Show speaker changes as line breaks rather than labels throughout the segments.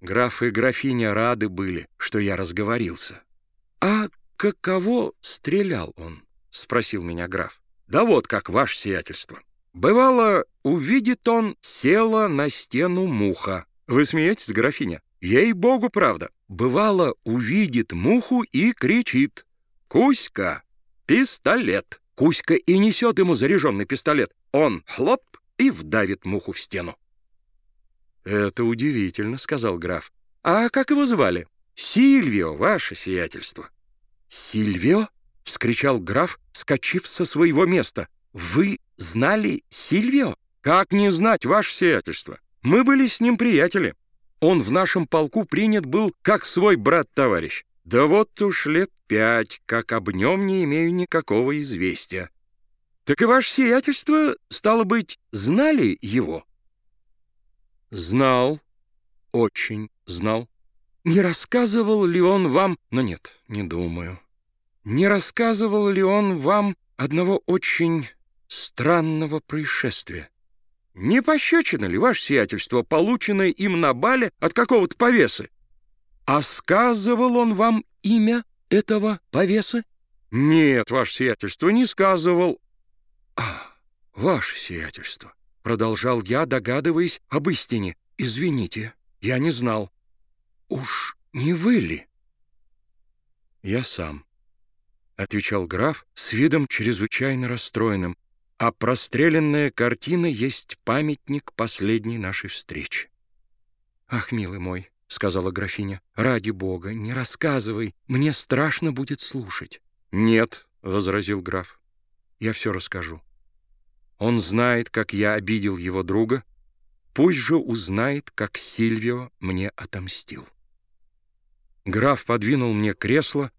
Граф и графиня рады были, что я разговорился. «А каково стрелял он?» — спросил меня граф. «Да вот как, ваше сиятельство. Бывало, увидит он, села на стену муха. Вы смеетесь, графиня? Ей-богу, правда. Бывало, увидит муху и кричит. «Кузька, пистолет!» Кузька и несет ему заряженный пистолет. Он хлоп и вдавит муху в стену. «Это удивительно», — сказал граф. «А как его звали?» «Сильвио, ваше сиятельство». «Сильвио?» — вскричал граф, вскочив со своего места. «Вы знали Сильвио?» «Как не знать, ваше сиятельство? Мы были с ним приятели. Он в нашем полку принят был как свой брат-товарищ. Да вот уж лет пять, как об нем не имею никакого известия. Так и ваше сиятельство, стало быть, знали его?» «Знал, очень знал. Не рассказывал ли он вам...» «Но нет, не думаю. Не рассказывал ли он вам одного очень странного происшествия? Не пощечина ли ваше сиятельство, полученное им на бале от какого-то повесы? А сказывал он вам имя этого повесы? Нет, ваше сиятельство, не сказывал. А, ваше сиятельство, продолжал я, догадываясь об истине. Извините, я не знал. Уж не вы ли? Я сам, отвечал граф с видом чрезвычайно расстроенным, а простреленная картина есть памятник последней нашей встречи. Ах, милый мой, — сказала графиня. «Ради бога, не рассказывай, мне страшно будет слушать». «Нет», — возразил граф, — «я все расскажу. Он знает, как я обидел его друга, пусть же узнает, как Сильвио мне отомстил». Граф подвинул мне кресло,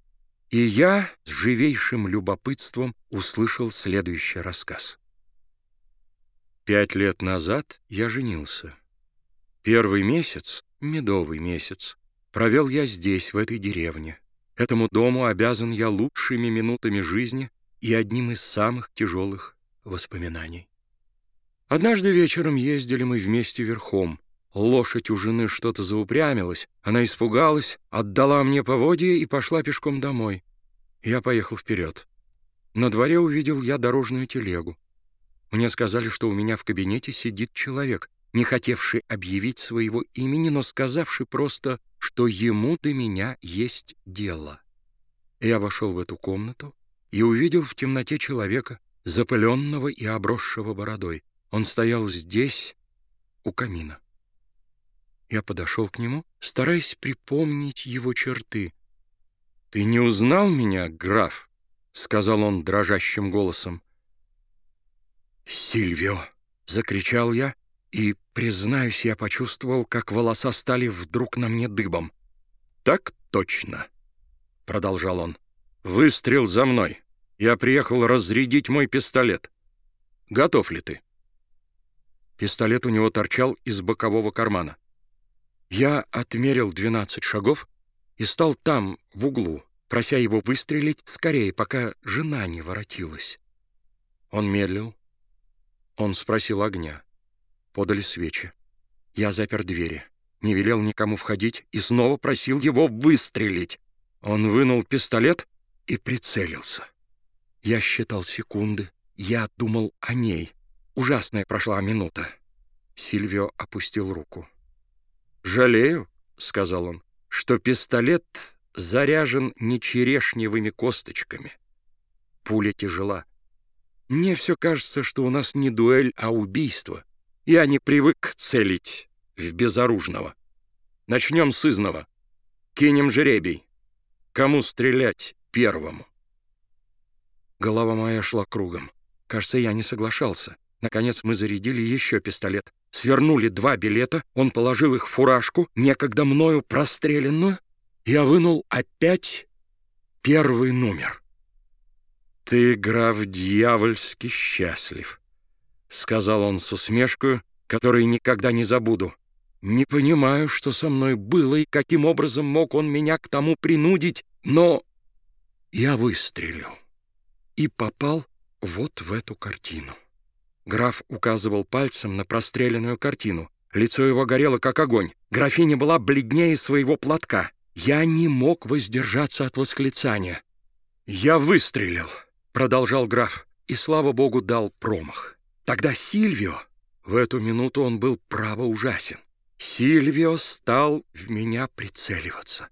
и я с живейшим любопытством услышал следующий рассказ. Пять лет назад я женился. Первый месяц медовый месяц. Провел я здесь, в этой деревне. Этому дому обязан я лучшими минутами жизни и одним из самых тяжелых воспоминаний. Однажды вечером ездили мы вместе верхом. Лошадь у жены что-то заупрямилась. Она испугалась, отдала мне поводья и пошла пешком домой. Я поехал вперед. На дворе увидел я дорожную телегу. Мне сказали, что у меня в кабинете сидит человек — не хотевший объявить своего имени, но сказавший просто, что ему до меня есть дело. Я вошел в эту комнату и увидел в темноте человека, запыленного и обросшего бородой. Он стоял здесь, у камина. Я подошел к нему, стараясь припомнить его черты. «Ты не узнал меня, граф?» — сказал он дрожащим голосом. «Сильвио!» — закричал я и, признаюсь, я почувствовал, как волоса стали вдруг на мне дыбом. «Так точно», — продолжал он. «Выстрел за мной. Я приехал разрядить мой пистолет. Готов ли ты?» Пистолет у него торчал из бокового кармана. Я отмерил 12 шагов и стал там, в углу, прося его выстрелить скорее, пока жена не воротилась. Он медлил. Он спросил огня. Подали свечи. Я запер двери, не велел никому входить и снова просил его выстрелить. Он вынул пистолет и прицелился. Я считал секунды, я думал о ней. Ужасная прошла минута. Сильвио опустил руку. «Жалею», — сказал он, — «что пистолет заряжен не черешневыми косточками. Пуля тяжела. Мне все кажется, что у нас не дуэль, а убийство. Я не привык целить в безоружного. Начнем с изного. Кинем жеребий. Кому стрелять первому? Голова моя шла кругом. Кажется, я не соглашался. Наконец мы зарядили еще пистолет. Свернули два билета, он положил их в фуражку, некогда мною простреленную. Я вынул опять первый номер. «Ты, граф, дьявольски счастлив», — сказал он с усмешкой, которую никогда не забуду. «Не понимаю, что со мной было и каким образом мог он меня к тому принудить, но я выстрелил и попал вот в эту картину». Граф указывал пальцем на простреленную картину. Лицо его горело, как огонь. Графиня была бледнее своего платка. Я не мог воздержаться от восклицания. «Я выстрелил», — продолжал граф, и, слава богу, дал промах. Тогда Сильвио, в эту минуту он был право ужасен, Сильвио стал в меня прицеливаться.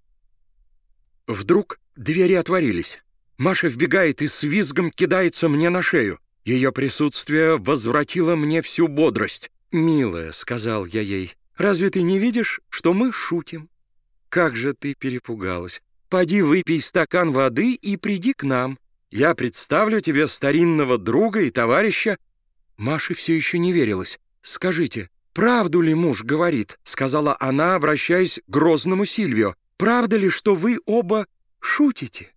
Вдруг двери отворились. Маша вбегает и с визгом кидается мне на шею. Ее присутствие возвратило мне всю бодрость. «Милая», — сказал я ей, — «разве ты не видишь, что мы шутим?» «Как же ты перепугалась! Поди выпей стакан воды и приди к нам. Я представлю тебе старинного друга и товарища». Маше все еще не верилось. «Скажите, правду ли муж говорит?» — сказала она, обращаясь к грозному Сильвио. «Правда ли, что вы оба шутите?»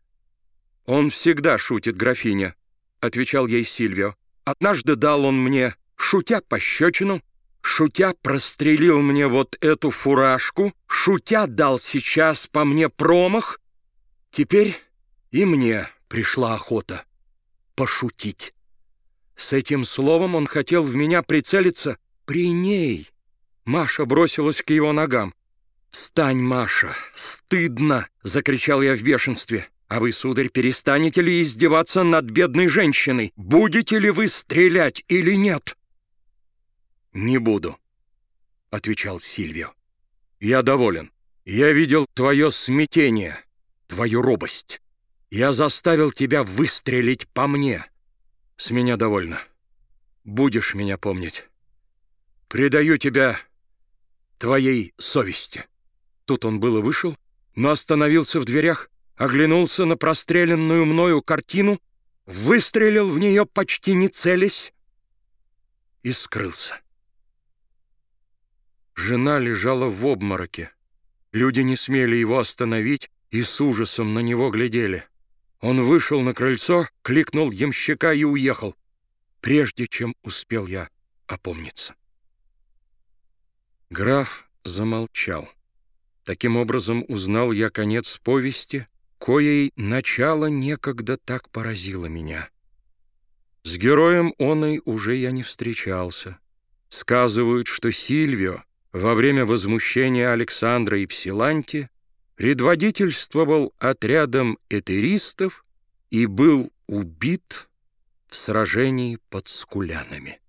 «Он всегда шутит, графиня», — отвечал ей Сильвио. «Однажды дал он мне шутя пощечину, шутя прострелил мне вот эту фуражку, шутя дал сейчас по мне промах. Теперь и мне пришла охота пошутить. С этим словом он хотел в меня прицелиться при ней. Маша бросилась к его ногам. «Встань, Маша! Стыдно!» — закричал я в бешенстве. «А вы, сударь, перестанете ли издеваться над бедной женщиной? Будете ли вы стрелять или нет?» «Не буду», — отвечал Сильвио. «Я доволен. Я видел твое смятение, твою робость. Я заставил тебя выстрелить по мне. С меня довольно. Будешь меня помнить. Предаю тебя твоей совести». Тут он было вышел, но остановился в дверях, оглянулся на простреленную мною картину, выстрелил в нее почти не целясь и скрылся. Жена лежала в обмороке. Люди не смели его остановить и с ужасом на него глядели. Он вышел на крыльцо, кликнул ямщика и уехал, прежде чем успел я опомниться. Граф замолчал. Таким образом узнал я конец повести, коей начало некогда так поразило меня. С героем оной уже я не встречался. Сказывают, что Сильвио во время возмущения Александра и Псиланти предводительствовал отрядом этеристов и был убит в сражении под Скулянами.